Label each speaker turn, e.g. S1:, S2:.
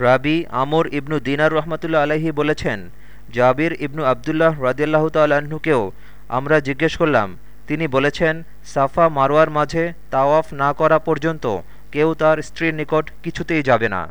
S1: রাবি আমর ইবনু দিনার রহমতুল্লা আলহি বলেছেন, জাবির ইবনু আবদুল্লাহ রদিয়াল্লাহ তাল্লাহ্নকেও আমরা জিজ্ঞেস করলাম। তিনি বলেছেন, সাফা মারোয়ার মাঝে তাওয়াফ না করা পর্যন্ত কেউ তার স্ত্রীর নিকট কিছুতেই যাবে না।